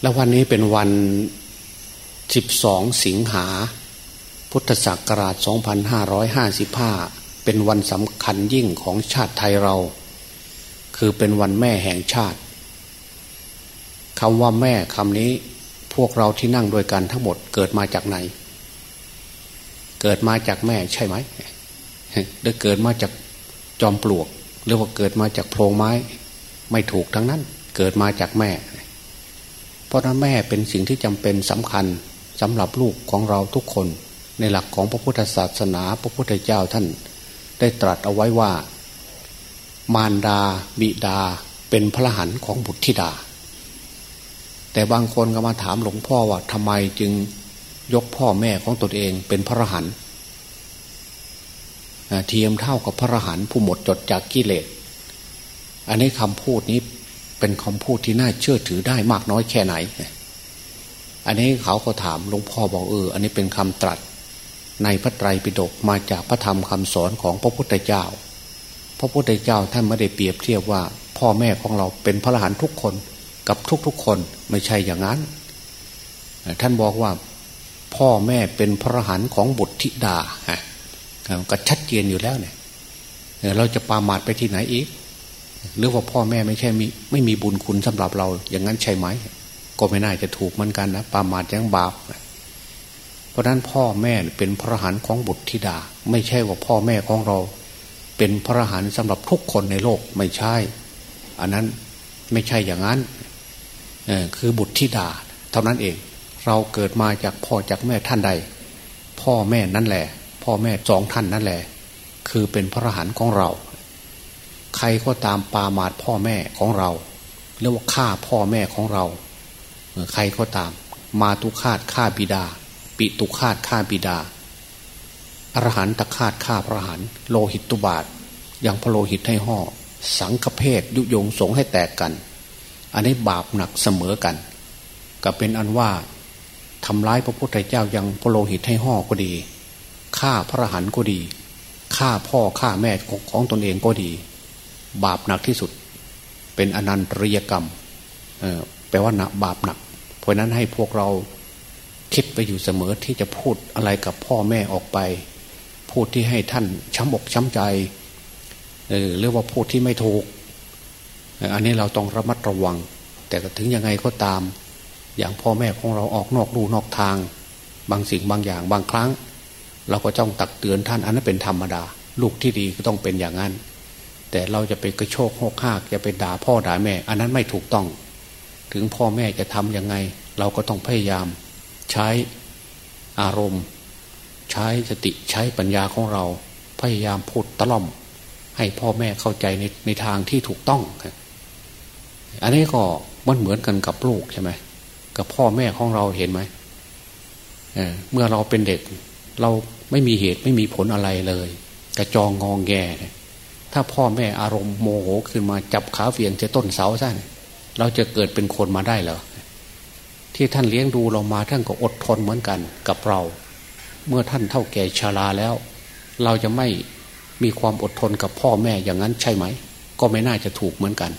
แล้ววันนี้เป็นวัน 12 สิงหา พุทธศักราช 2555 เป็นวันสำคัญยิ่งของชาติไทยเรา คือเป็นวันแม่แห่งชาติคำว่าแม่คำนี้พวกเราที่นั่งด้วยกันทั้งหมดเกิดมาจากไหน เกิดมาจากแม่ใช่ไหมหรือเกิดมาจากจอมปลวก หรือว่าเกิดมาจากโพรงไม้ ไม่ถูกทั้งนั้น เกิดมาจากแม่ เพราะนั้นแม่เป็นสิ่งที่จำเป็นสำคัญสำหรับลูกของเราทุกคน ในหลักของพระพุทธศาสนาพระพุทธเจ้าท่าน ได้ตรัสเอาไว้ว่า มารดาบิดาเป็นพระหันของบุตรธิดา แต่บางคนก็มาถามหลวงพ่อว่าทำไมจึงยกพ่อแม่ของตนเองเป็นพระหันเทียมเท่ากับพระหันผู้หมดจดจากกิเลสอันนี้คำพูดนี้ เป็นคำพูดที่น่าเชื่อถือได้มากน้อยแค่ไหน อันนี้เขาก็ถามหลวงพ่อบอกเออ อันนี้เป็นคำตรัส ในพระไตรปิฎกมาจากพระธรรมคำสอนของพระพุทธเจ้า พระพุทธเจ้าท่านไม่ได้เปรียบเทียบว่า พ่อแม่ของเราเป็นพระอรหันทุกคนกับทุกๆคนไม่ใช่อย่างนั้น ท่านบอกว่าพ่อแม่เป็นพระหันของบุตรธิดาฮะก็ชัดเจนอยู่แล้วเนี่ยเราจะปามาดไปที่ไหนอีก หรือว่าพ่อแม่ไม่ใช่มีไม่มีบุญคุณสำหรับเรา อย่างนั้นใช่ไหม ก็ไม่น่าจะถูกเหมือนกันนะปามาดยังบาปเพราะนั้นพ่อแม่เป็นพระหันของบุตรธิดา ไม่ใช่ว่าพ่อแม่ของเรา เป็นพระหันสำหรับทุกคนในโลกไม่ใช่ อันนั้นไม่ใช่อย่างนั้นคือบุตรธิดา เท่านั้นเอง เราเกิดมาจากพ่อจากแม่ท่านใด พ่อแม่นั่นแหละ พ่อแม่สองท่านนั่นแหละ คือเป็นพระหันของเรา ใครก็ตามปาหมาดพ่อแม่ของเราเรียกว่าฆ่าพ่อแม่ของเราใครก็ตาม มาตุคาตฆ่าบิดา ปิตุคาตฆ่าบิดาอรหันตคาตฆ่าพระหันโลหิตตุบาทยังพระโลหิตให้ห่อสังฆเพศยุยงสงให้แตกกัน อันนี้บาปหนักเสมอกัน ก็เป็นอันว่าทำร้ายพระพุทธเจ้ายังพระโลหิตให้ห่อก็ดีฆ่าพระหันก็ดีฆ่าพ่อฆ่าแม่ของของตนเองก็ดี บาปหนักที่สุด เป็นอนันตริยกรรมแปลว่าหนักบาปหนัก เพราะนั้นให้พวกเราคิดไปอยู่เสมอที่จะพูดอะไรกับพ่อแม่ออกไป พูดที่ให้ท่านช้ำอกช้ำใจหรือว่าพูดที่ไม่ถูก อันนี้เราต้องระมัดระวัง แต่ถึงยังไงก็ตาม อย่างพ่อแม่ของเราออกนอกลู่นอกทาง บางสิ่งบางอย่างบางครั้ง เราก็ต้องตักเตือนท่านอันนั้นเป็นธรรมดา ลูกที่ดีก็ต้องเป็นอย่างนั้น แต่เราจะไปกระโชกหกหากจะไปด่าพ่อด่าแม่ อันนั้นไม่ถูกต้อง ถึงพ่อแม่จะทำยังไง เราก็ต้องพยายาม ใช้อารมณ์ ใช้สติใช้ปัญญาของเรา พยายามพูดตล่อม ให้พ่อแม่เข้าใจในในทางที่ถูกต้อง อันนี้ก็มันเหมือนกันกับลูกใช่ไหมกับพ่อแม่ของเราเห็นไหมเเมื่อเราเป็นเด็ก เราไม่มีเหตุไม่มีผลอะไรเลย กระจองงองแง ถ้าพ่อแม่อารมณ์โมโหขึ้นมาจับขาเฟียงจะต้นเสาสั้นเราจะเกิดเป็นคนมาได้เหรอที่ท่านเลี้ยงดูเรามาท่านก็อดทนเหมือนกันกับเรา เมื่อท่านเท่าแก่ชาราแล้ว เราจะไม่มีความอดทนกับพ่อแม่อย่างนั้นใช่ไหม ก็ไม่น่าจะถูกเหมือนกัน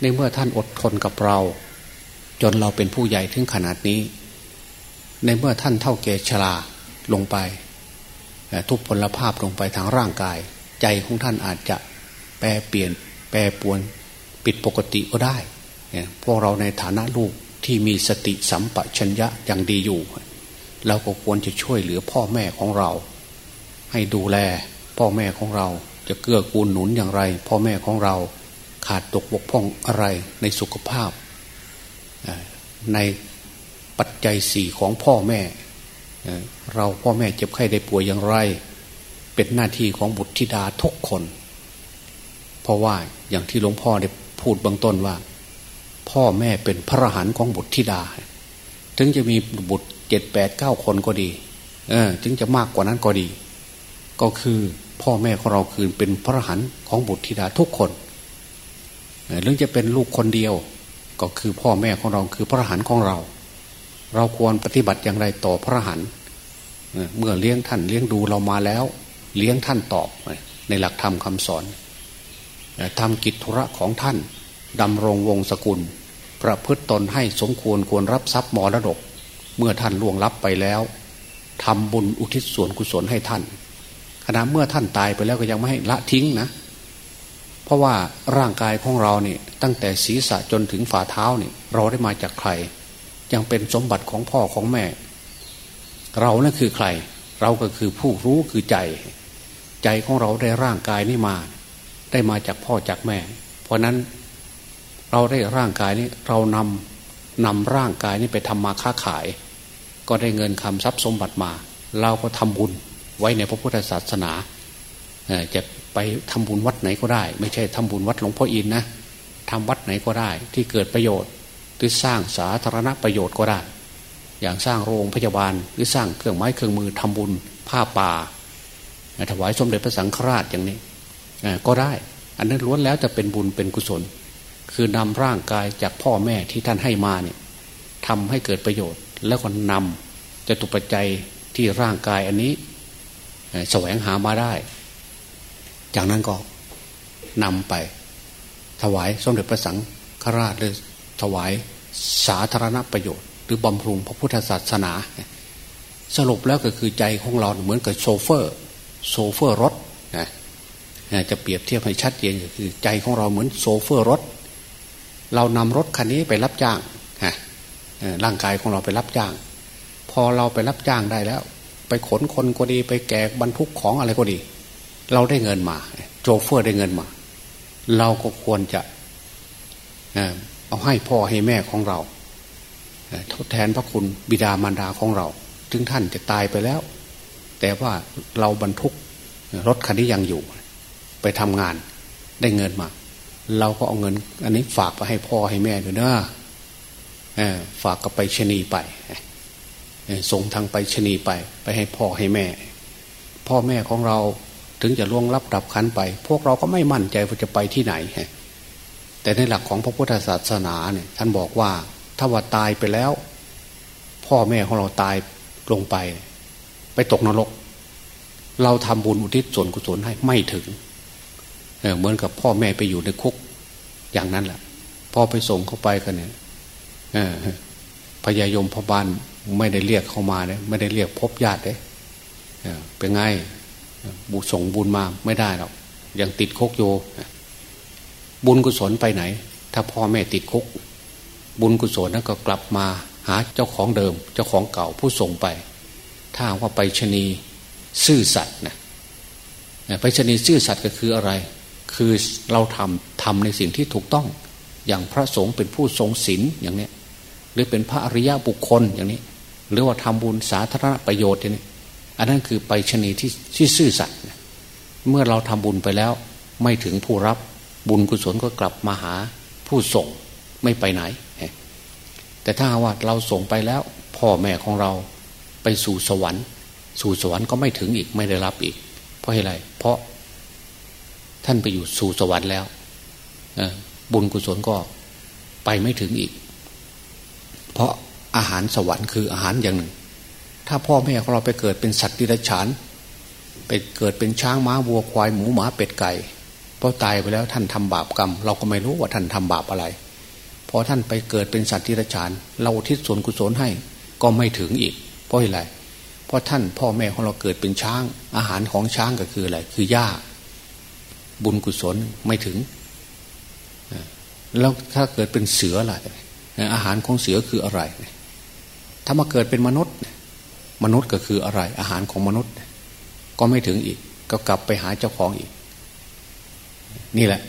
ในเมื่อท่านอดทนกับเรา จนเราเป็นผู้ใหญ่ถึงขนาดนี้ ในเมื่อท่านเท่าแก่ชราลงไป ทุกพลภาพลงไปทางร่างกาย ใจของท่านอาจจะแปรเปลี่ยนแปรปวนปิดปกติก็ได้พวกเราในฐานะลูกที่มีสติสัมปชัญญะอย่างดีอยู่ เราก็ควรจะช่วยเหลือพ่อแม่ของเรา ให้ดูแลพ่อแม่ของเราจะเกื้อกูลหนุนอย่างไร พ่อแม่ของเราขาดตกบกพร่องอะไรในสุขภาพ ในปัจจัยสี่ของพ่อแม่ เราพ่อแม่เจ็บไข้ได้ป่วยอย่างไร เป็นหน้าที่ของบุตรธิดาทุกคน เพราะว่าอย่างที่หลวงพ่อได้พูดเบื้องต้นว่า พ่อแม่เป็นพระหันของบุตรธิดา ถึงจะมีบุตรเจ็ดแปดเก้าคนก็ดี เออ ถึงจะมากกว่านั้นก็ดี ก็คือพ่อแม่ของเราคือเป็นพระหันของบุตรธิดาทุกคนหรือจะเป็นลูกคนเดียว ก็คือพ่อแม่ของเราคือพระหันของเรา เราควรปฏิบัติอย่างไรต่อพระหันเมื่อเลี้ยงท่านเลี้ยงดูเรามาแล้ว เลี้ยงท่านตอบในหลักธรรมคาสอนทำกิจธุระของท่านดำรงวงศกุล ประพฤติตนให้สมควรควรรับทรัพย์มรดก เมื่อท่านล่วงลับไปแล้วทำบุญอุทิศส่วนกุศลให้ท่าน ขณะเมื่อท่านตายไปแล้วก็ยังไม่ให้ละทิ้งนะ เพราะว่าร่างกายของเราเนี่ยตั้งแต่ศีรษะจนถึงฝ่าเท้าเนี่ยเราได้มาจากใคร ยังเป็นสมบัติของพ่อของแม่ เรานั่นคือใคร เราก็คือผู้รู้คือใจ ใจของเราได้ร่างกายนี้มา ได้มาจากพ่อจากแม่ เพราะนั้นเราได้ร่างกายนี้เรานำนำร่างกายนี้ไปทำมาค้าขาย ก็ได้เงินคำทรัพย์สมบัติมา เราก็ทำบุญไว้ในพระพุทธศาสนาจะไปทำบุญวัดไหนก็ได้ ไม่ใช่ทำบุญวัดหลวงพ่ออินนะทำวัดไหนก็ได้ ที่เกิดประโยชน์หรือสร้างสาธารณประโยชน์ก็ได้ อย่างสร้างโรงพยาบาลหรือสร้างเครื่องไม้เครื่องมือทำบุญผ้าป่า ถวายสมเด็จพระสังฆราชอย่างนี้ก็ได้ อันนั้นล้วนแล้วจะเป็นบุญเป็นกุศล คือนำร่างกายจากพ่อแม่ที่ท่านให้มาเนี่ยทำให้เกิดประโยชน์ แล้วก็นำจะตุปัจจัยที่ร่างกายอันนี้แสวงหามาได้ จากนั้นก็นำไป ถวายสมเด็จพระสังฆราชหรือถวายสาธารณประโยชน์ หรือบำรุงพระพุทธศาสนา สรุปแล้วก็คือใจของเราเหมือนกับโซเฟอร์ โซเฟอร์รถนะจะเปรียบเทียบให้ชัดเจนก็คือ ใจของเราเหมือนโซเฟอร์รถ เรานำรถคันนี้ไปรับจ้างฮะร่างกายของเราไปรับจ้าง พอเราไปรับจ้างได้แล้ว ไปขนคนก็ดีไปแกกบรรทุกของอะไรก็ดี เราได้เงินมา โจเฟอร์ได้เงินมา เราก็ควรจะเอาให้พ่อให้แม่ของเราทดแทนพระคุณบิดามารดาของเรา ถึงท่านจะตายไปแล้ว แต่ว่าเราบรรทุกรถคันนี้ยังอยู่ ไปทำงานได้เงินมา เราก็เอาเงิน อันนี้ฝากไปให้พ่อให้แม่ด้วยนะฝากกับไปชนีไปส่งทางไปชนีไป ไปให้พ่อให้แม่ พ่อแม่ของเราถึงจะล่วงรับดับขันไป พวกเราก็ไม่มั่นใจว่าจะไปที่ไหนแต่ในหลักของพระพุทธศาสนาเนี่ยท่านบอกว่าถ้าว่าตายไปแล้ว พ่อแม่ของเราตายลงไป ไปตกนรก เราทำบุญอุทิศส่วนกุศลให้ไม่ถึงเเหมือนกับพ่อแม่ไปอยู่ในคุกอย่างนั้นแหละพ่อไปส่งเข้าไปกันเนี่ยพญายมพบาลไม่ได้เรียกเข้ามาเลยไม่ได้เรียกพบญาติเลยเป็นไงบุส่งบุญมาไม่ได้หรอกยังติดคุกโยบุญกุศลไปไหน ถ้าพ่อแม่ติดคุก บุญกุศลนั้นก็กลับมาหาเจ้าของเดิม เจ้าของเก่าผู้ส่งไป ถ้าว่าไปชนีซื่อสัตย์นะไปชนีซื่อสัตย์ก็คืออะไร คือเราทำทำในสิ่งที่ถูกต้อง อย่างพระสงฆ์เป็นผู้ทรงศีลอย่างนี้หรือเป็นพระอริยบุคคลอย่างนี้ หรือว่าทำบุญสาธารณประโยชน์อย่างนี่อันนั้นคือไปชนีที่ที่ซื่อสัตย์เมื่อเราทำบุญไปแล้ว ไม่ถึงผู้รับบุญกุศลก็กลับมาหาผู้ส่งไม่ไปไหน แต่ถ้าว่าเราส่งไปแล้ว พ่อแม่ของเรา ไปสู่สวรรค์ สู่สวรรค์ก็ไม่ถึงอีกไม่ได้รับอีก เพราะอะไร เพราะท่านไปอยู่สู่สวรรค์แล้วบุญกุศลก็ไปไม่ถึงอีก เพราะอาหารสวรรค์คืออาหารอย่างหนึ่ง ถ้าพ่อแม่ของเราไปเกิดเป็นสัตว์ดิรัจฉานไปเกิดเป็นช้างม้าวัวควายหมูหมาเป็ดไก่พอตายไปแล้วท่านทำบาปกรรม เราก็ไม่รู้ว่าท่านทำบาปอะไรพอท่านไปเกิดเป็นสัตว์ดิรัจฉาน เราทิศส่วนกุศลให้ก็ไม่ถึงอีก เพราะอะไรเพราะท่านพ่อแม่ของเราเกิดเป็นช้าง อาหารของช้างก็คืออะไรคือหญ้า บุญกุศลไม่ถึงแล้วถ้าเกิดเป็นเสือล่ะอาหารของเสือคืออะไร ถ้ามาเกิดเป็นมนุษย์ มนุษย์ก็คืออะไร อาหารของมนุษย์ ก็ไม่ถึงอีก ก็กลับไปหาเจ้าของอีก นี่แหละ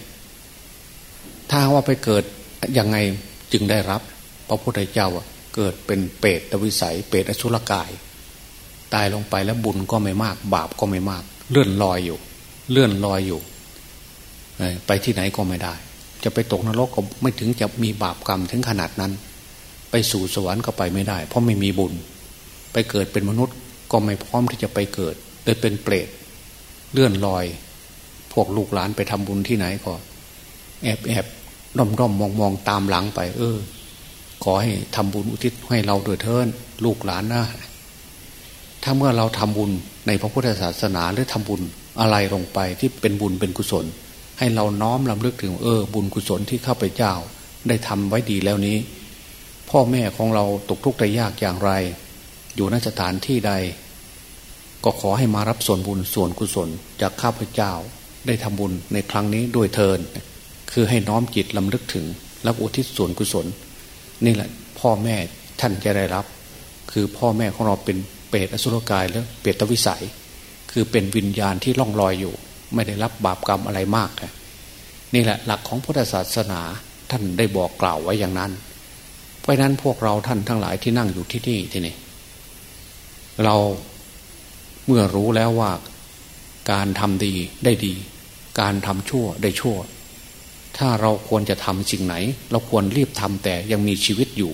ถ้าว่าไปเกิดยังไงจึงได้รับ พระพุทธเจ้า เกิดเป็นเปรตตวิสัย เปรตอสุรกาย ตายลงไปแล้วบุญก็ไม่มาก บาปก็ไม่มาก เลื่อนลอยอยู่ เลื่อนลอยอยู่ไปที่ไหนก็ไม่ได้ จะไปตกนรกก็ไม่ถึงจะมีบาปกรรมถึงขนาดนั้น ไปสู่สวรรค์ก็ไปไม่ได้ เพราะไม่มีบุญ ไปเกิดเป็นมนุษย์ก็ไม่พร้อมที่จะไปเกิดเลยเป็นเปรตเลื่อนลอย พวกลูกหลานไปทำบุญที่ไหนก็ แอบแอบร่อมร่อมมองมองตามหลังไป เออ ขอให้ทำบุญอุทิศให้เราโดยเทินลูกหลานนะถ้าเมื่อเราทำบุญในพระพุทธศาสนาหรือทำบุญอะไรลงไปที่เป็นบุญเป็นกุศล ให้เราน้อมลำลึกถึงเออ บุญกุศลที่ข้าพเจ้า ได้ทำไว้ดีแล้วนี้ พ่อแม่ของเราตกทุกข์ได้ยากอย่างไร อยู่นสถานที่ใด ก็ขอให้มารับส่วนบุญส่วนกุศล จากข้าพเจ้าได้ทำบุญในครั้งนี้ด้วยเทินคือให้น้อมจิตลำลึกถึงรับอุทิศส่วนกุศล นี่แหละพ่อแม่ท่านจะได้รับ คือพ่อแม่ของเราเป็นเปรตอสุรกายแล้วเปรตวิสัย คือเป็นวิญญาณที่ล่องลอยอยู่ ไม่ได้รับบาปกรรมอะไรมากนี่แหละหลักของพุทธศาสนาท่านได้บอกกล่าวไว้อย่างนั้น เพราะนั้นพวกเราท่านทั้งหลายที่นั่งอยู่ที่นี่ที่นี่เราเมื่อรู้แล้วว่าการทำดีได้ดี การทำชั่วได้ชั่ว ถ้าเราควรจะทำสิ่งไหน เราควรรีบทำแต่ยังมีชีวิตอยู่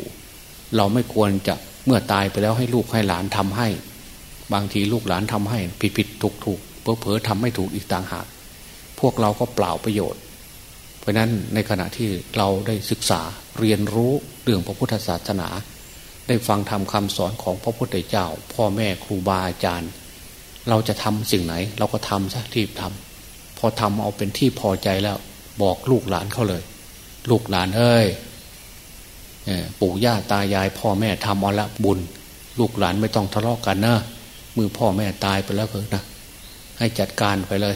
เราไม่ควรจะเมื่อตายไปแล้วให้ลูกให้หลานทำให้ บางทีลูกหลานทำให้ ผิดผิดถูกถูกเพอเพอทำไม่ถูกอีกต่างหาก พวกเราก็เปล่าประโยชน์ เพราะนั้นในขณะที่เราได้ศึกษาเรียนรู้เรื่องพระพุทธศาสนา ได้ฟังทำคำสอนของพระพุทธเจ้า พ่อแม่ครูบาอาจารย์ เราจะทำสิ่งไหน เราก็ทำซะรีบทำพอทำเอาเป็นที่พอใจแล้ว บอกลูกหลานเขาเลย ลูกหลานเอ้ยปู่ย่าตายาย พ่อแม่ทำเอาละบุญ ลูกหลานไม่ต้องทะเลาะกกันนะมือพ่อแม่ตายไปแล้วเถอะนะให้จัดการไปเลย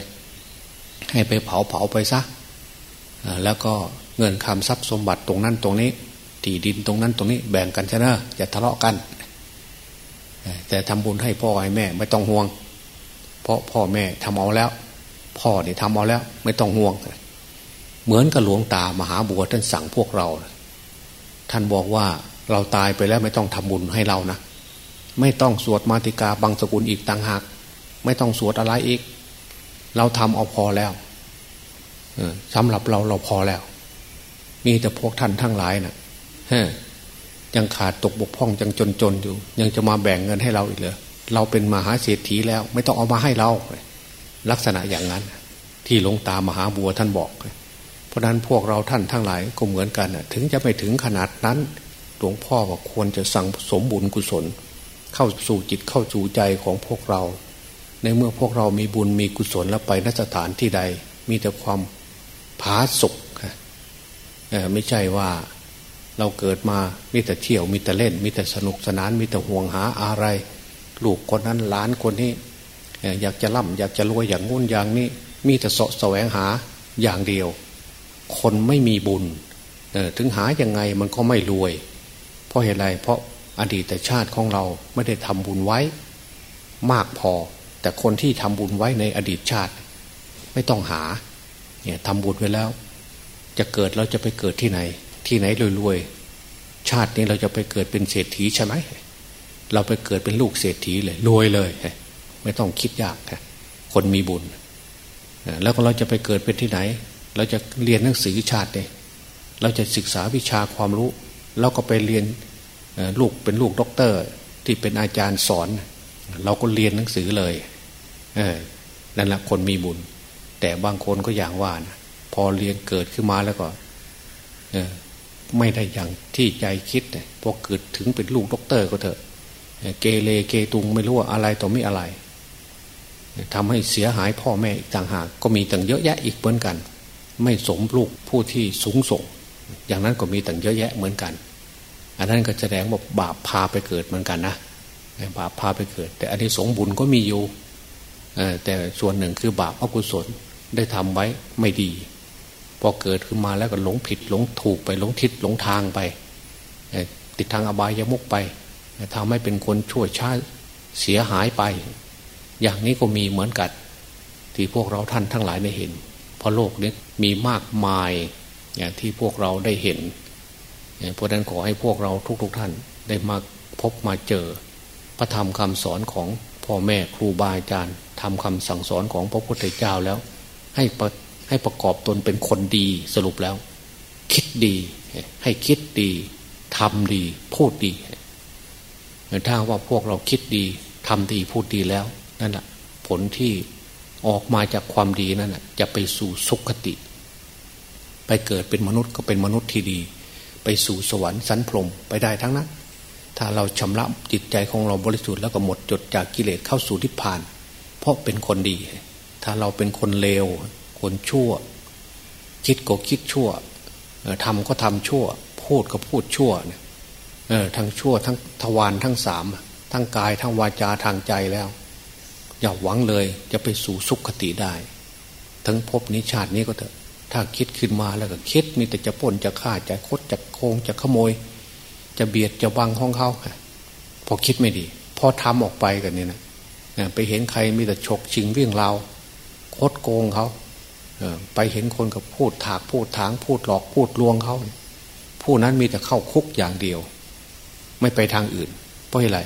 ให้ไปเผาเผาไปซะแล้วก็เงินคำทรัพย์สมบัติตรงนั้นตรงนี้ที่ดินตรงนั้นตรงนี้แบ่งกันช่ไหมอย่าทะเลาะกัน แต่ทำบุญให้พ่อให้แม่ ไม่ต้องห่วง เพราะพ่อแม่ทำเอาแล้ว พ่อเนี่ยทำเอาแล้ว ไม่ต้องห่วง เหมือนกับหลวงตามหาบัวท่านสั่งพวกเรา ท่านบอกว่าเราตายไปแล้วไม่ต้องทำบุญให้เรานะ ไม่ต้องสวดมาติกาบังสกุลอีกต่างหาก ไม่ต้องสวดอะไรอีก เราทำเอาพอแล้วสำหรับเราเราพอแล้ว มีแต่พวกท่านทั้งหลายนะ่ะยังขาดตกบกพร่องยังจนจนอยู่ ยังจะมาแบ่งเงินให้เราอีกเหรอเราเป็นมหาเศรษฐีแล้ว ไม่ต้องเอามาให้เรา ลักษณะอย่างนั้น ที่หลวงตามหาบัวท่านบอก เพราะนั้นพวกเราท่านทั้งหลายก็เหมือนกันถึงจะไม่ถึงขนาดนั้นหลวงพ่อก็ควรจะสั่งสมบุญกุศล เข้าสู่จิตเข้าสู่ใจของพวกเรา ในเมื่อพวกเรามีบุญมีกุศลแล้วไปนสถานที่ใด มีแต่ความผาสุกไม่ใช่ว่าเราเกิดมามีแต่เที่ยวมีแต่เล่น มีแต่สนุกสนาน มีแต่ห่วงหาอะไร ลูกคนนั้นหลานคนนี้อยากจะร่ำอยากจะรวยอย่างงุ่นอย่างนี้ มีแต่สะแสวงหาอย่างเดียว คนไม่มีบุญถึงหายังไงมันก็ไม่รวย เพราะเหตุไรเพราะอดีตชาติของเราไม่ได้ทำบุญไว้ มากพอ แต่คนที่ทำบุญไว้ในอดีตชาติ ไม่ต้องหาเนี่ยทำบุญไว้แล้ว จะเกิดเราจะไปเกิดที่ไหน ที่ไหนรวยๆชาตินี้เราจะไปเกิดเป็นเศรษฐีใช่ไหมเราไปเกิดเป็นลูกเศรษฐีเลยรวยเลย ไม่ต้องคิดยากคนมีบุญแล้วเราจะไปเกิดเป็นที่ไหน เราจะเรียนหนังสือชาติเนี่ยเราจะศึกษาวิชาความรู้ เราก็ไปเรียนลูกเป็นลูกด็อกเตอร์ ที่เป็นอาจารย์สอน เราก็เรียนหนังสือเลยเออนั่นแหละคนมีบุญ แต่บางคนก็อย่างว่านะพอเรียนเกิดขึ้นมาแล้วก็ไม่ได้อย่างที่ใจคิดเนี่ยพอเกิดถึงเป็นลูกด็อกเตอร์ก็เถอะเกเรเกตุงไม่รู้ว่าอะไรต่อไม่อะไรทำให้เสียหายพ่อแม่อีกต่างหากก็มีต่างเยอะแยะอีกเหมือนกัน ไม่สมลูกผู้ที่สูงส่ง อย่างนั้นก็มีต่างเยอะแยะเหมือนกัน อันนั้นก็แสดงว่าบาปพาไปเกิดเหมือนกันนะบาปพาไปเกิด แต่อันนี้สงบุญก็มีอยู่แต่ส่วนหนึ่งคือบาปอกุศลได้ทำไว้ไม่ดี พอเกิดขึ้นมาแล้วก็หลงผิดหลงถูกไปหลงทิศหลงทางไป ติดทางอบายยมุกไปทำให้เป็นคนชั่วช้าเสียหายไป อย่างนี้ก็มีเหมือนกันที่พวกเราท่านทั้งหลายได้เห็น เพราะโลกนี้ มีมากมายอย่างที่พวกเราได้เห็นเพราะนั้นขอให้พวกเราทุกๆทท่านได้มาพบมาเจอ พระธรรมคำสอนของพ่อแม่ครูบาอาจารย์ทำคำสั่งสอนของพระพุทธเจ้าแล้ว ให้ประให้ประกอบตนเป็นคนดีสรุปแล้ว คิดดี ให้คิดดีทำดีพูดดีถ้าว่าพวกเราคิดดีทำดีพูดดีแล้วนั่นแหละผลที่ออกมาจากความดีนั่นแหะจะไปสู่สุขติ ไปเกิดเป็นมนุษย์ก็เป็นมนุษย์ที่ดี ไปสู่สวรรค์สันพรมไปได้ทั้งนั้น ถ้าเราชำระจิตใจของเราบริสุทธิ์แล้วก็หมดจดจากกิเลสเข้าสู่นิพพาน เพราะเป็นคนดี ถ้าเราเป็นคนเลว คนชั่ว คิดก็คิดชั่วทำก็ทำชั่ว พูดก็พูดชั่วเนี่ยทั้งชั่วทั้งทวารทั้งสามทั้งกายทั้งวาจาทางใจแล้ว อย่าหวังเลยจะไปสู่สุขคติได้ ทั้งพบนิชาตินี้ก็เถอะ ถ้าคิดขึ้นมาแล้วก็คิดมีแต่จะป่นจะฆ่าจะคดจะโกงจะขโมย จะเบียดจะบังห้องเขาพอคิดไม่ดี พอทำออกไปกันนี่นะไปเห็นใครมีแต่ฉกชิงวิ่งเราคดโกงเขาไปเห็นคนกับพูดถากพูดถางพูดหลอกพูดลวงเขาผู้นั้นมีแต่เข้าคุกอย่างเดียว ไม่ไปทางอื่น เพราะอะไร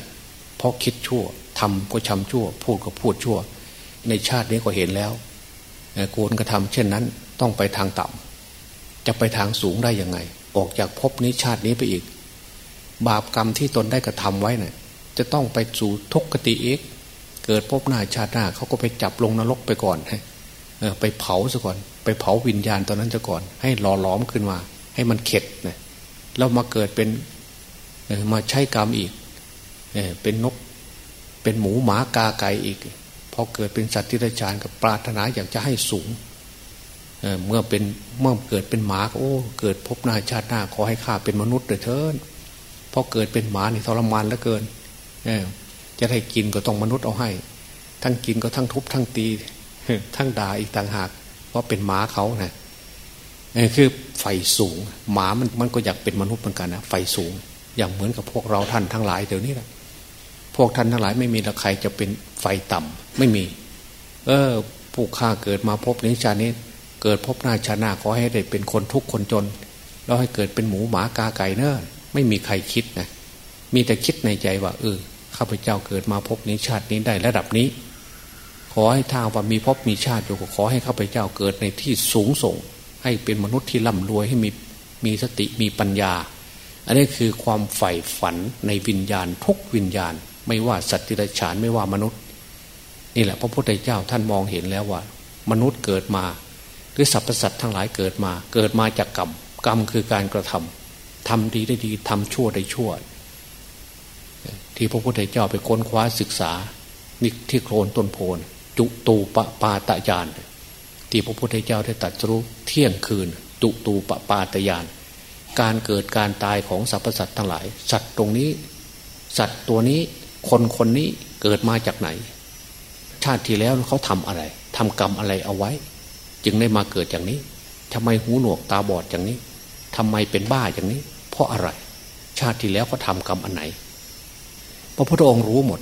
เพราะคิดชั่วทำก็ชำชั่ว พูดก็พูดชั่ว ในชาตินี้ก็เห็นแล้วกวนกระทำเช่นนั้น ต้องไปทางต่ำจะไปทางสูงได้ยังไง ออกจากภพนี้ชาตินี้ไปอีก บาปกรรมที่ตนได้กระทำไว้เนะ่ยจะต้องไปสู่ทุกขติเอกเกิดพบหน้าชาติหน้าเขาก็ไปจับลงนรกไปก่อนให้ไปเผาซะก่อน ไปเผาวิญญาณตอนนั้นซะก่อน ให้หล่อหลอมขึ้นมา ให้มันเข็ดนะแล้วมาเกิดเป็นมาใช้กรรมอีกเป็นนกเป็นหมูหมากาไก่อีกพอเกิดเป็นสัตว์ที่ไรจานกับปรารถนาอยากจะให้สูง เมื่อเป็นเมื่อเกิดเป็นหมาโอ้เกิดพบหน้าชาติหน้าขอให้ข้าเป็นมนุษย์เถิดเพอเกิดเป็นหมานี่ทรมานเหลือเกินจะได้กินก็ต้องมนุษย์เอาให้ ทั้งกินก็ทั้งทุบทั้งตี ทั้งด่าอีกต่างหากเพราะเป็นหมาเขานะี่คือไฟสูง หมามันมันก็อยากเป็นมนุษย์เหมือนกันนะไฟสูง อย่างเหมือนกับพวกเราท่านทั้งหลายเดี๋ยวนี้แหละพวกท่านทั้งหลายไม่มีละใครจะเป็นไฟต่ำไม่มี เออผู้ข้าเกิดมาพบนิชานี้ เกิดพบหน้าชาหน้าขอให้ได้เป็นคนทุกคนจน แล้วให้เกิดเป็นหมูหมากาไก่เนอะไม่มีใครคิดนะมีแต่คิดในใจว่าเออข้าพเจ้าเกิดมาพบนิชาตินี้ได้ระดับนี้ ขอให้ทางว่ามีพบมีชาติอยู่ขอให้ข้าพเจ้าเกิดในที่สูงส่ง ให้เป็นมนุษย์ที่ร่ำรวยให้มีมีสติมีปัญญา อันนี้คือความใฝ่ฝันในวิญญาณทุกวิญญาณ ไม่ว่าสัตว์ที่ไรฉานไม่ว่ามนุษย์ นี่แหละพระพุทธเจ้าท่านมองเห็นแล้วว่า มนุษย์เกิดมา รือสรรพสัตว์ทั้งหลายเกิดมา เกิดมาจากกรรมกรรมคือการกระทำทำดีได้ดีทำชั่วได้ชั่ว ที่พระพุทธเจ้าไปค้นคว้าศึกษานี่ที่โคลนต้นโพนจุตูปปาตยาน ที่พระพุทธเจ้าได้ตัดรู้เที่ยงคืน จุตูปปาตยาน การเกิดการตายของสรรพสัตว์ทั้งหลาย สัตว์ตรงนี้ สัตว์ตัวนี้คนคนนี้เกิดมาจากไหน ชาติที่แล้วเขาทำอะไรทำกรรมอะไรเอาไว้ จึงได้มาเกิดอย่างนี้ทำไมหูหนวกตาบอดอย่างนี้ทำไมเป็นบ้าอย่างนี้ เพราะอะไร ชาติที่แล้วเขาทากรรมอันไหน พระพุทธองค์รู้หมด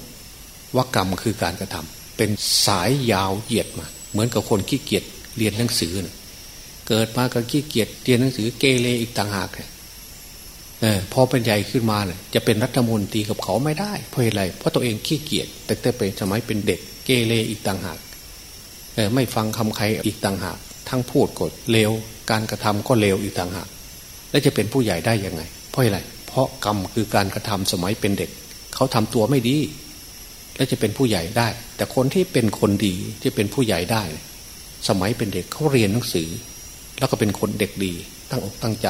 ว่ากรรมคือการกระทำเป็นสายยาวเหยียดมา เหมือนกับคนขี้เกียจเรียนหนังสือนะเกิดมาก็ขี้เกียจเรียนหนังสือเกเรอีกต่างหากเออพอเป็นใหญ่ขึ้นมาเนี่ยจะเป็นรัฐมนตรีกับเขาไม่ได้ เพราะอะไรเพราะตัวเองขี้เกียจแต่แต่เป็นสมัยเป็นเด็กเกเรอีกต่างหาก ไม่ฟังคำใครอีกต่างหาก ทั้งพูดกดเลวการกระทำก็เลวอีกต่างหาก แล้วจะเป็นผู้ใหญ่ได้ยังไง เพราะอะไร เพราะกรรมคือการกระทำสมัยเป็นเด็ก เขาทำตัวไม่ดี และจะเป็นผู้ใหญ่ได้ แต่คนที่เป็นคนดีที่เป็นผู้ใหญ่ได้ สมัยเป็นเด็กเขาเรียนหนังสือ แล้วก็เป็นคนเด็กดีตั้งอกตั้งใจ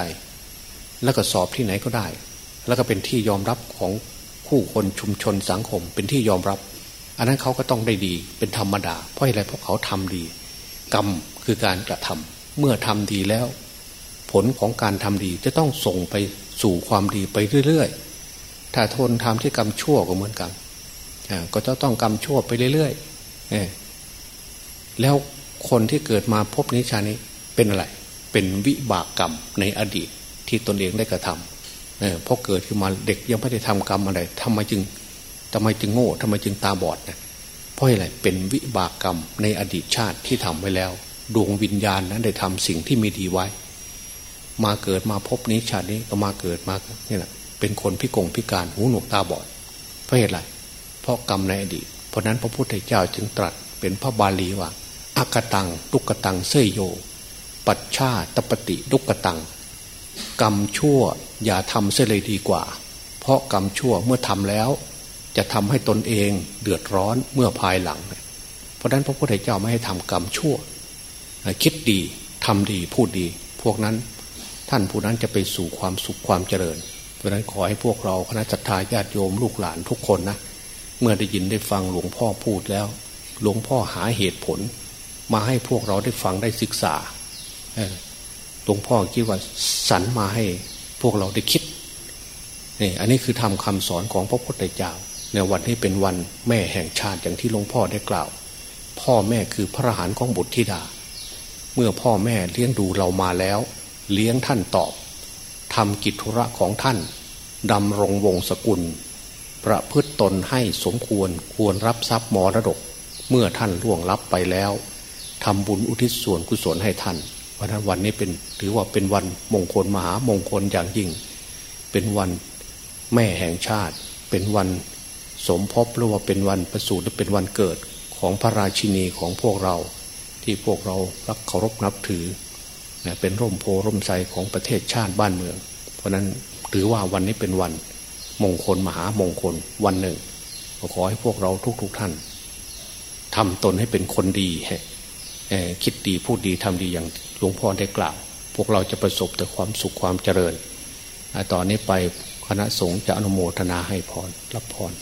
แล้วก็สอบที่ไหนก็ได้ แล้วก็เป็นที่ยอมรับของคู่คนชุมชนสังคม เป็นที่ยอมรับ อันนั้นเขาก็ต้องได้ดีเป็นธรรมดา เพราะอะไรเพราะเขาทำดี กรรมคือการกระทำเมื่อทำดีแล้ว ผลของการทำดีจะต้องส่งไปสู่ความดีไปเรื่อยๆ ถ้าทนทำที่กรรมชั่วก็เหมือนกันก็จะต้องกรรมชั่วไปเรื่อยๆแล้วคนที่เกิดมาพบนิชานี้เป็นอะไร เป็นวิบากกรรมในอดีตที่ตนเองได้กระทำเพราะเกิดขึ้นมาเด็กยังไม่ได้ทำกรรมอะไรทำไมจึง ทำไมจึงโง่ทำไมจึงตาบอดนะเพราะอะไรเป็นวิบากกรรมในอดีตชาติที่ทำไว้แล้ว ดวงวิญญาณนั้นได้ทำสิ่งที่ไมีดีไว้ มาเกิดมาพบนี้ชาตินี้ก็มาเกิดมาเนี่แหละเป็นคนพิกงพิการหูหนวกตาบอด เพราะเหตุอะไร เพราะกรรมในอดีต เพราะนั้นพระพุทธเจ้าจึงตรัสเป็นพระบาลีว่าอากตังทุกตังเสยโย ปัจฉาตปฏิทุกตัง กรรมชั่วอย่าทำเสียเลยดีกว่า เพราะกรรมชั่วเมื่อทำแล้ว จะทำให้ตนเองเดือดร้อนเมื่อภายหลัง เพราะนั้นพระพุทธเจ้าไม่ให้ทำกรรมชั่ว คิดดีทำดีพูดดี พวกนั้นท่านผู้นั้นจะไปสู่ความสุขความเจริญ เพราะนั้นขอให้พวกเราคณะจัตตาญาติโยมลูกหลานทุกคนนะเมื่อได้ยินได้ฟังหลวงพ่อพูดแล้ว หลวงพ่อหาเหตุผล มาให้พวกเราได้ฟังได้ศึกษาหลวงพ่อคิดว่าสรรมาให้พวกเราได้คิดนี่อันนี้คือทำคำสอนของพระพุทธเจ้า ในวันที่เป็นวันแม่แห่งชาติอย่างที่หลวงพ่อได้กล่าว พ่อแม่คือพระหานของบุตรธิดา เมื่อพ่อแม่เลี้ยงดูเรามาแล้ว เลี้ยงท่านตอบทำกิจธุระของท่านดำรงวงศกุล ประพฤตตนให้สมควรควรรับทรัพย์มรดก เมื่อท่านล่วงลับไปแล้วทำบุญอุทิศส่วนกุศลให้ท่านวันนั้นวันนี้เป็นถือว่าเป็นวันมงคลมหามงคลอย่างยิ่ง เป็นวันแม่แห่งชาติ เป็นวัน สมภพหรือว่าเป็นวันประสูติหรือเป็นวันเกิดของพระราชินีของพวกเรา ที่พวกเรารักเคารพนับถือ เป็นร่มโพร่มไทรของประเทศชาติบ้านเมือง เพราะนั้นถือว่าวันนี้เป็นวันมงคลมหามงคลวันหนึ่งขอให้พวกเราทุกๆทท่านทำตนให้เป็นคนดีคิดดีพูดดีทำดีอย่างหลวงพ่อได้กล่าว พวกเราจะประสบแต่ความสุขความเจริญต่อนนี้ไป คณะสงฆ์จะอนุโมทนาให้พรรับพร